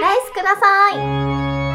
ライスください。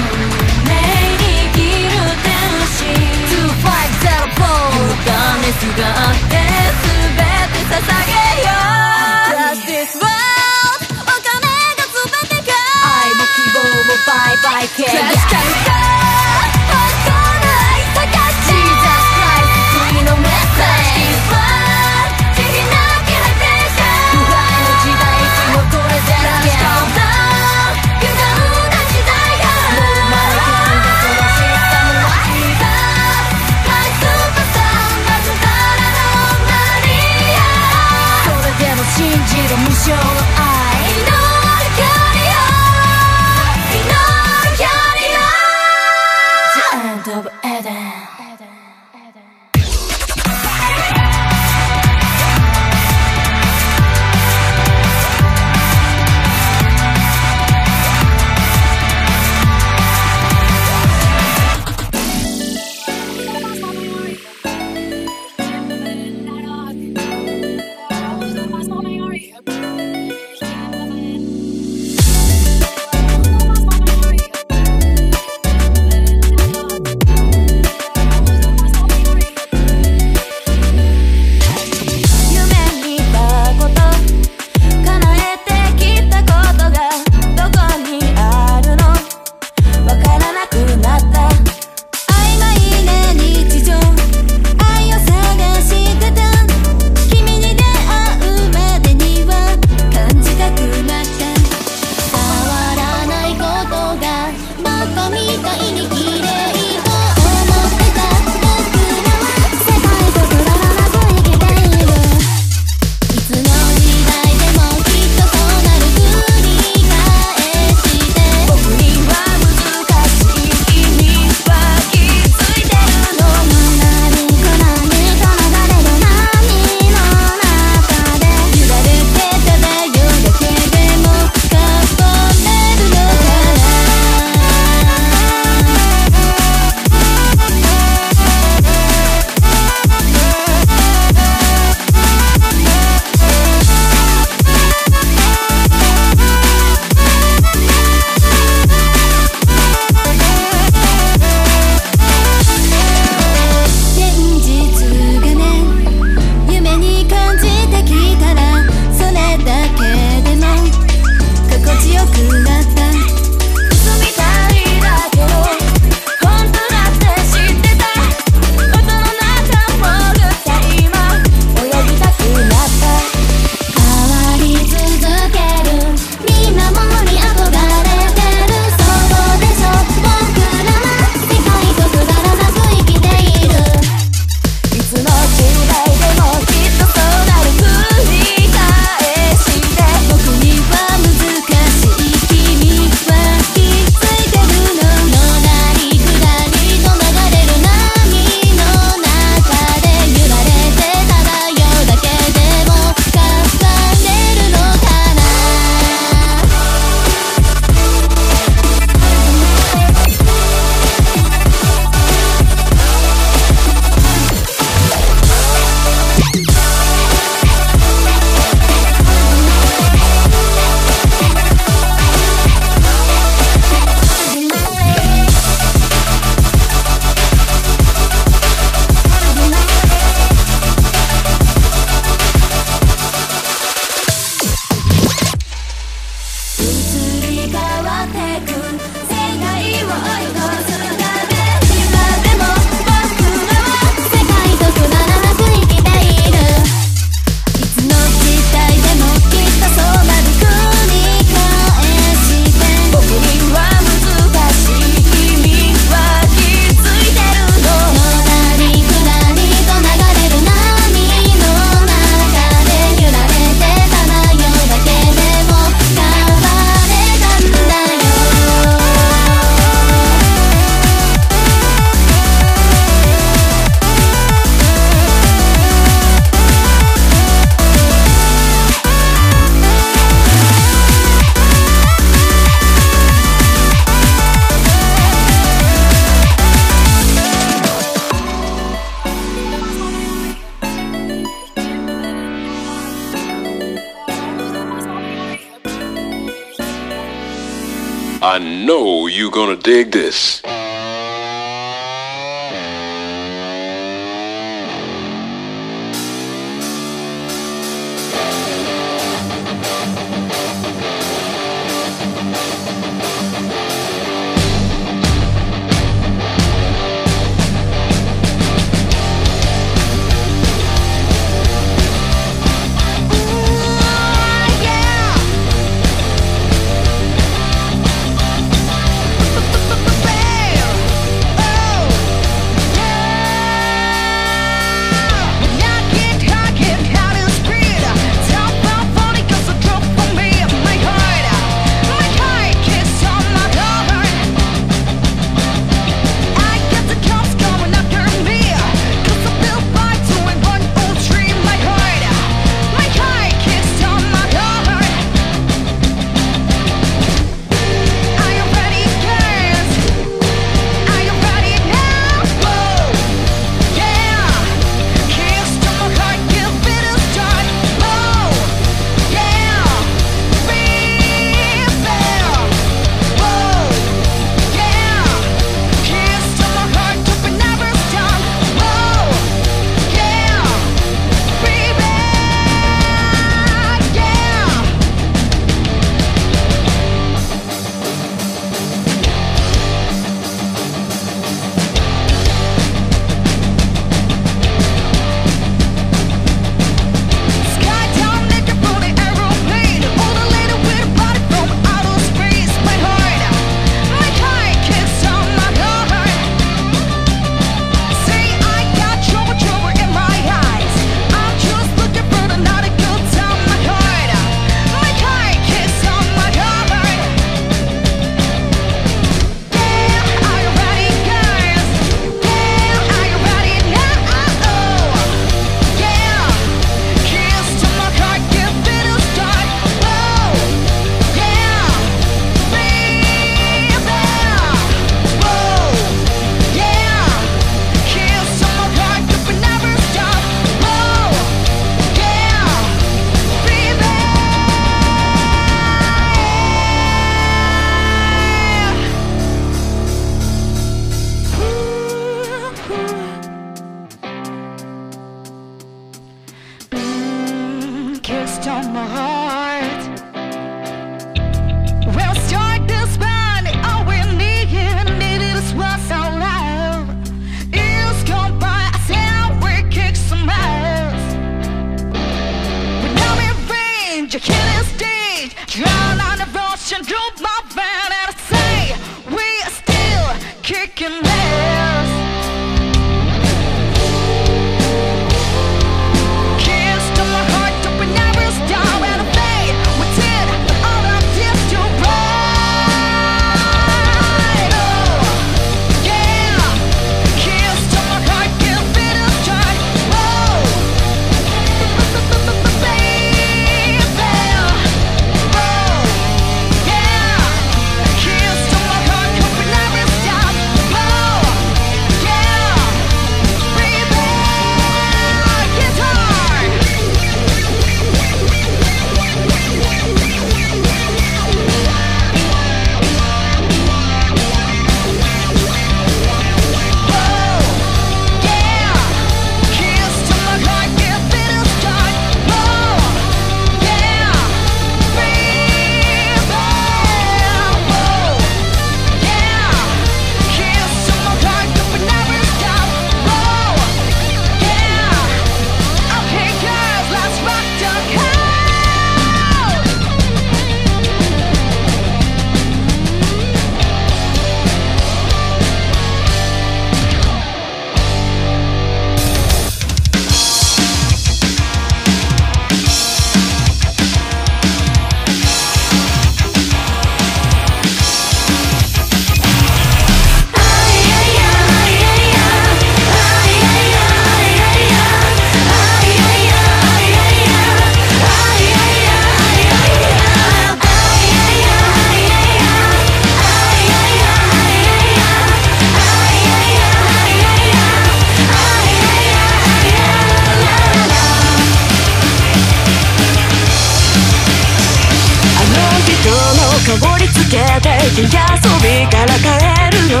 遊びから帰るの。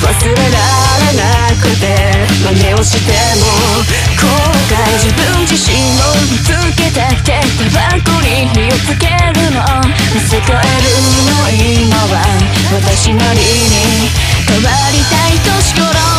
忘れられなくて真似をしても後悔自分自身を見つけたくてタバコに火をつけるの。見せかえるの今は私なりに変わりたい年頃。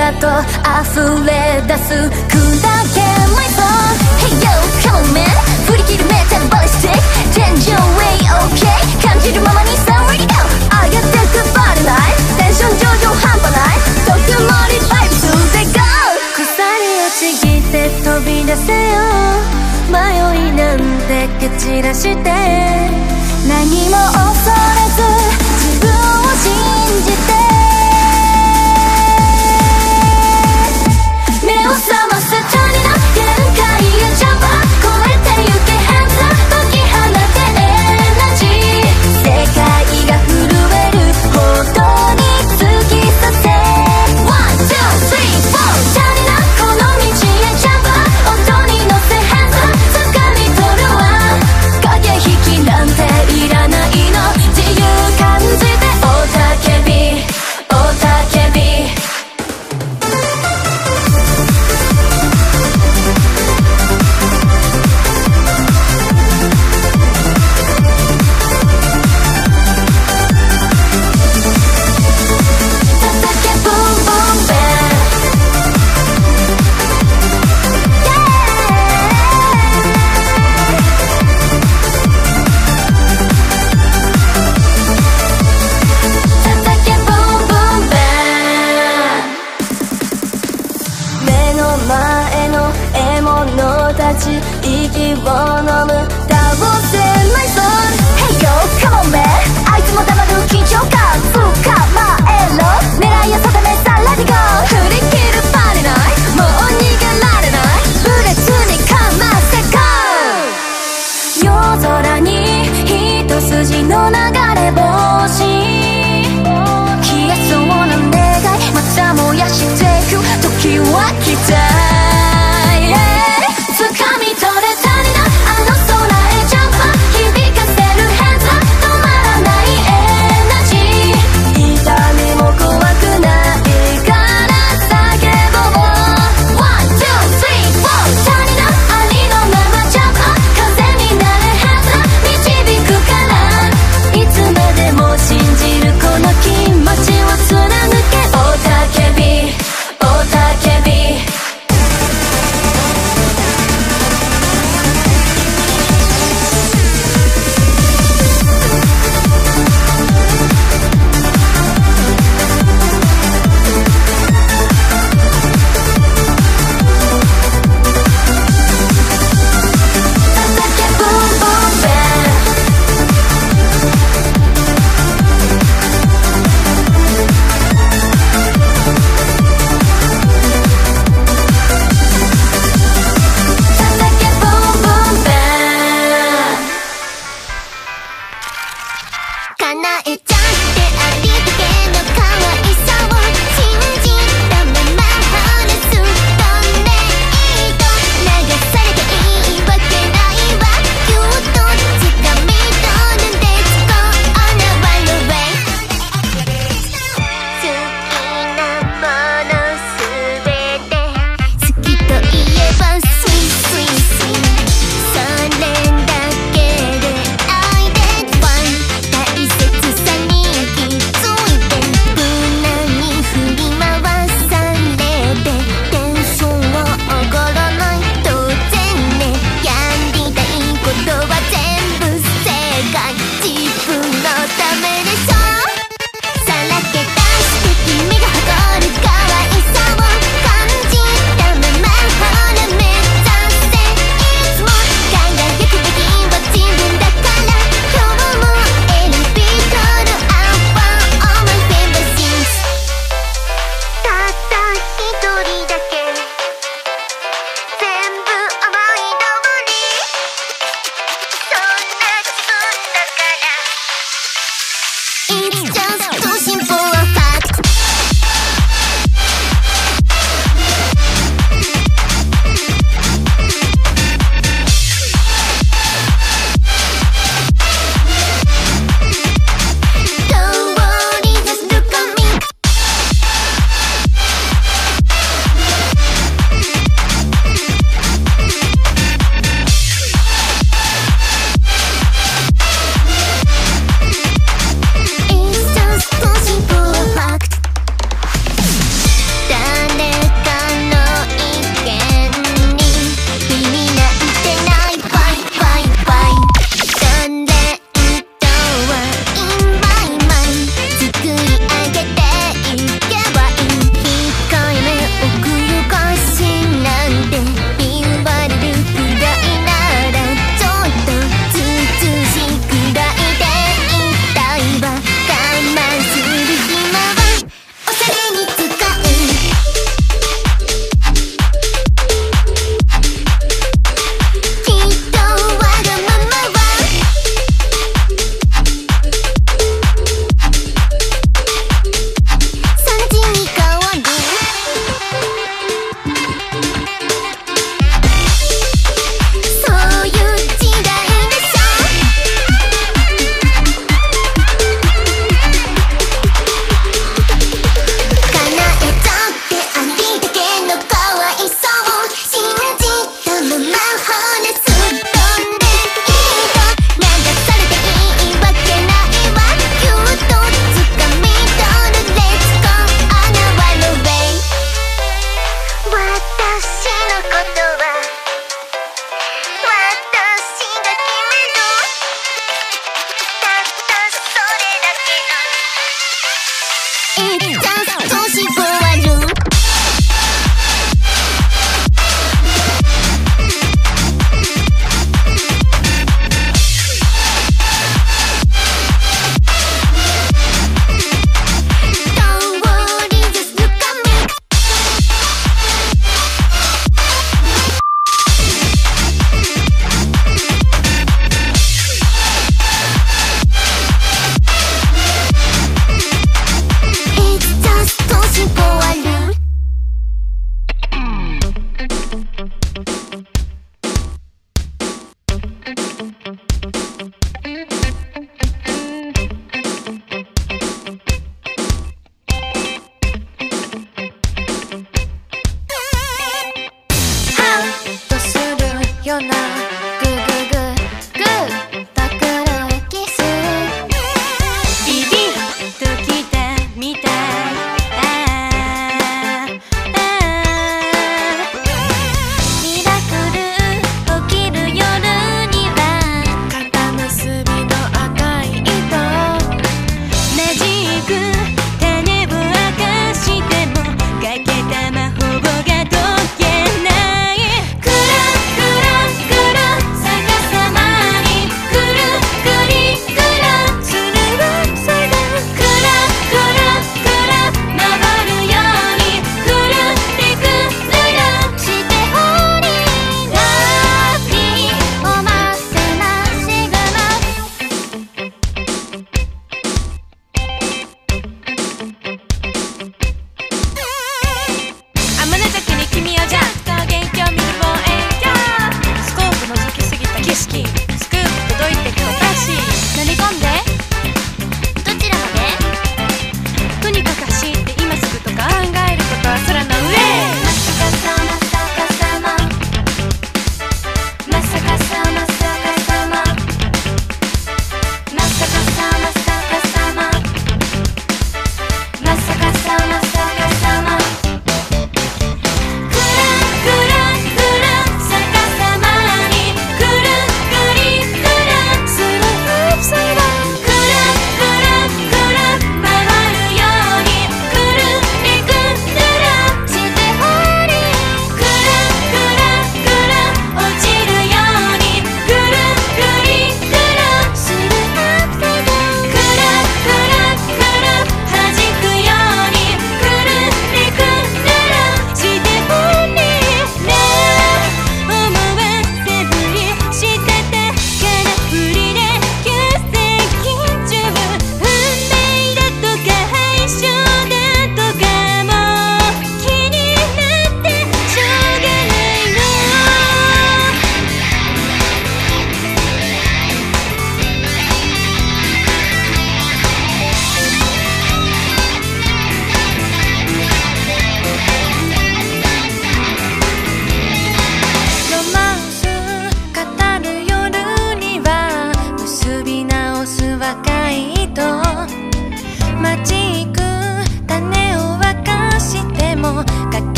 だと溢れ出す砕け my phone Hey yo come on man 振り切るメタルバリスティック Change your way okay 感じるままにさ ready go 上がってくバレないテンション上々半端ない特盛りバイブスで go 鎖をちぎって飛び出せよ迷いなんて蹴散らして何も恐れず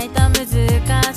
いた難い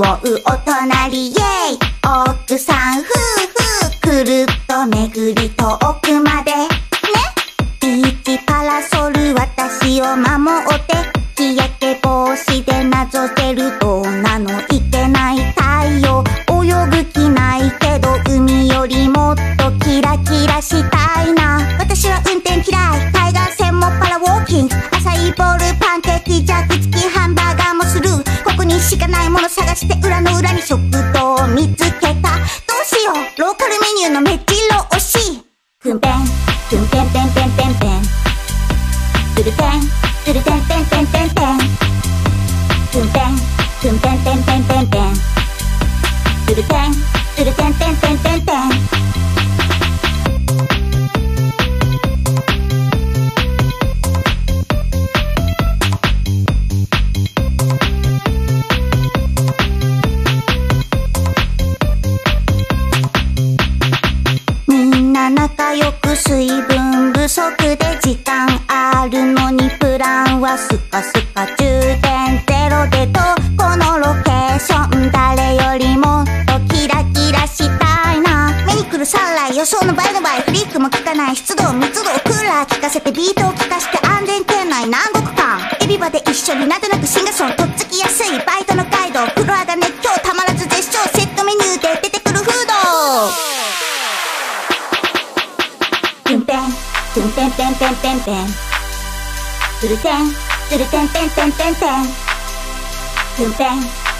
大人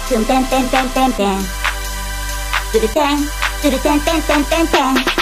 to bang bang bang bang bang. To the bang, do the bang bang bang bang bang.